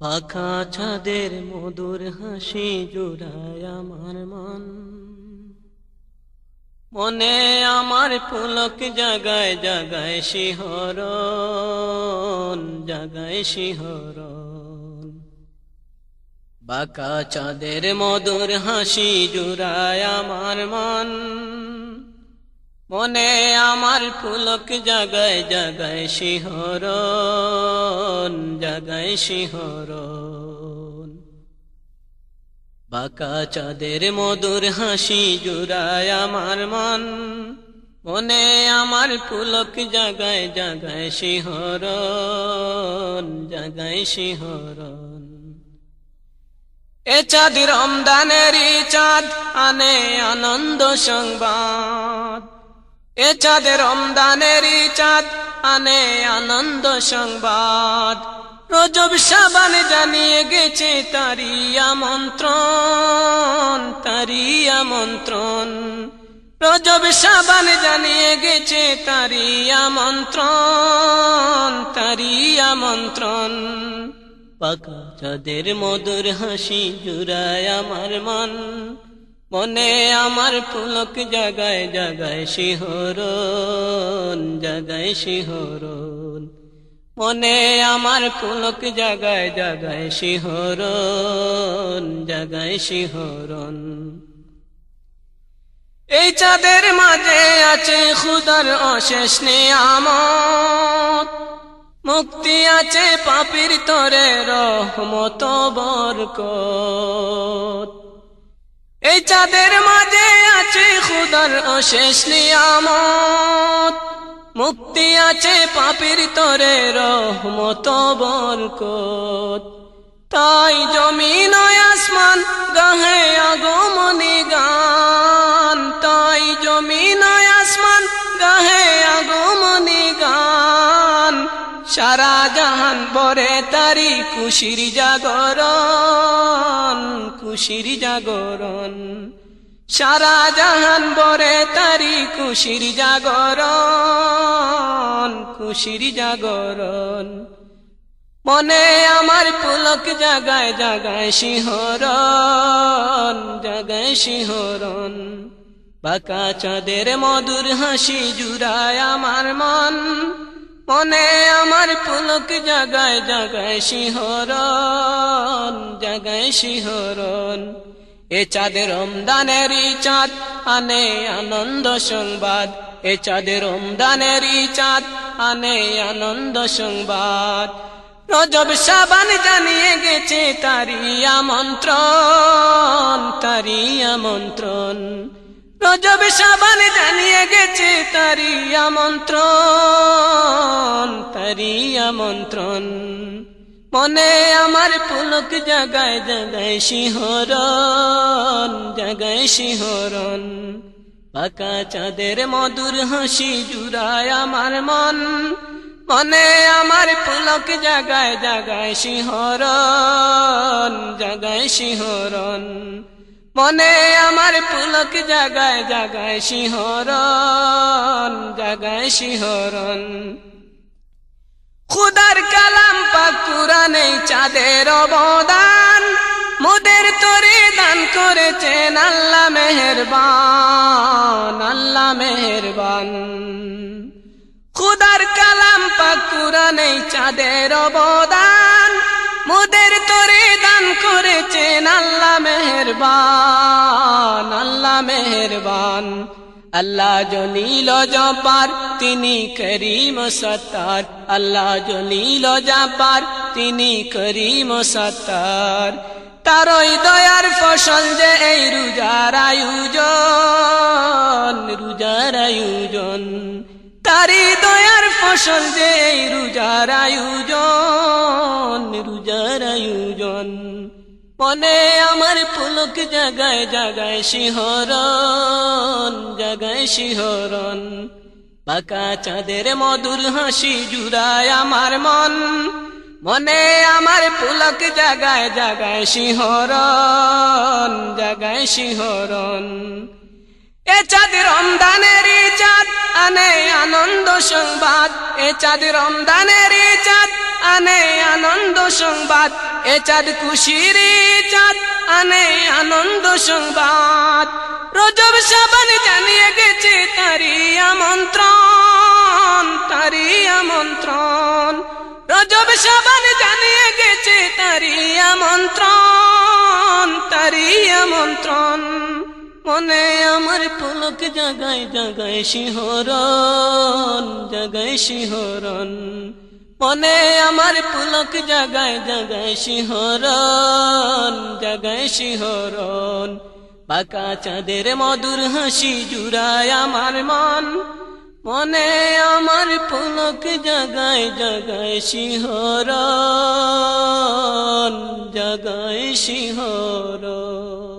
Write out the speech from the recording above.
পাখা ছাদের মধুর হাসি জুড়ায় আমার মন। মনে আমার পুলক জাগায় জাগায় শিহরণ জাগায় শিহরণ। বাঁকা চাঁদের মধুর হাসি জুড়ায় আমার মন। মনে আমার পুলক জাগায় জাগায় শিহরণ জাগায় শিহরণ। বাঁকা চাঁদের মধুর হাসি জুড়ায় আমার মন, মনে আমার পুলক জাগায় জাগায় শিহরণ জাগায় শিহরণ। এ চাঁদ রমদানেরই চাঁদ, আনে আনন্দ সংবাদ। এ চাঁদ রমদানেরই চাঁদ, আনে আনন্দ সংবাদ। রজব সাবান জানিয়ে গেছে তারি আমন্ত্রণ তারি আমন্ত্রণ। রজব সাবান জানিয়ে গেছে তারি আমন্ত্রণ তারি আমন্ত্রণ। পাকা চাঁদের মধুর হাসি জুড়ায় আমার মন। মনে আমার পুলক জাগায় জাগায় শিহরণ জাগায় শিহরণ। মনে আমার পুলক জাগায় জাগায় শিহরণ জাগায় শিহরণ। এই চাঁদের মাঝে আছে খুদার অশেষ নিয়ামত। মুক্তি আছে পাপির তরে রহমত বরকত। এই চাঁদের মাঝে আছে খুদার অশেষ নিয়ামত। মুক্তি আছে পাপির তরে রহমত বরকত। তাই জমিন আসমান, গাহে সারা জাহান বরে তারি খুশির জাগরণ খুশির জাগরণ। সারা জাহান বরে তারি খুশির জাগরণ খুশির জাগরণ। মনে আমার পুলক জাগায় জাগায় শিহরণ জাগায় শিহরণ। বাঁকা চাঁদের মধুর হাসি জুড়ায় আমার মন মনে আমার পুলক জাগায় জাগায় শিহরণ জাগায় শিহরণ। এ চাঁদের রমদানেরই চাঁদ, আনে আনন্দ সংবাদ। এ চাঁদের রমদানেরই চাঁদ, আনে আনন্দ সংবাদ। রজব সাবান জানিয়ে গেছে তারিয়া আমন্ত্রণ তারিয়া আমন্ত্রণ রজব সাবান জানিয়ে গেছে তারি আমন্ত্রণ তারি আমন্ত্রণ। মনে আমার পুলক জাগায় জাগায় শিহরণ জাগায় শিহরণ। পাকা চাঁদের মধুর হাসি জুড়ায় আমার মন। মনে আমার পুলক জাগায় জাগায় শিহরণ জাগায় শিহরণ। মনে আমার পুলক জাগায় জাগায় শিহরণ জাগায় শিহরণ। খুদার কালাম পাকুরানে চাঁদের অবদান। মোদের তরে দান করেছেন আল্লাহ মেহেরবান আল্লাহ মেহেরবান। খুদার কালাম পাকুরানে চাঁদের অবদান। মোদের তরে দান মেহেরবান, আল্লাহ মেহেরবান। আল্লাহ জলিল জপার, তিনি করিম সত্তার। আল্লাহ জলিল জাপার, তিনি করিম সত্তার। তারই দয়ার ফসল যে এই রুজার আয়োজন রুজার আয়োজন। তারি দয়ার ফসল যে এই রুজার আয়োজন রুজার আয়োজন। মনে আমার পুলক জাগায় জাগায় শিহরণ জাগায় শিহরণ। পাকা চাঁদের মধুর হাসি জুড়ায় আমার মন। মনে আমার পুলক জাগায় জাগায় শিহরণ জাগায় শিহরণ। এ চাঁদ রমদানেরই চাঁদ, আনে আনন্দ সংবাদ। এ চাঁদ রমদানেরই চাঁদ আনে আনন্দ সংবাদ, এ চাঁদ খুশির চাঁদ, আনে আনন্দ সংবাদ। রজব সাবান জানিয়ে গেছে তারি আমন্ত্রণ তারি আমন্ত্রণ। রজব সাবান জানিয়ে গেছে তারি আমন্ত্রণ তারি আমন্ত্রণ। মনে আমার পুলক জাগায় জাগায় শিহরণ জাগায় শিহরণ। মনে আমার পুলক জাগায় জাগায় শিহরণ জাগায় শিহরণ। পাকা চাঁদের মধুর হাসি জুড়ায় আমার মন। মনে আমার পুলক জাগায় জাগায় শিহরণ জাগায় শিহরণ।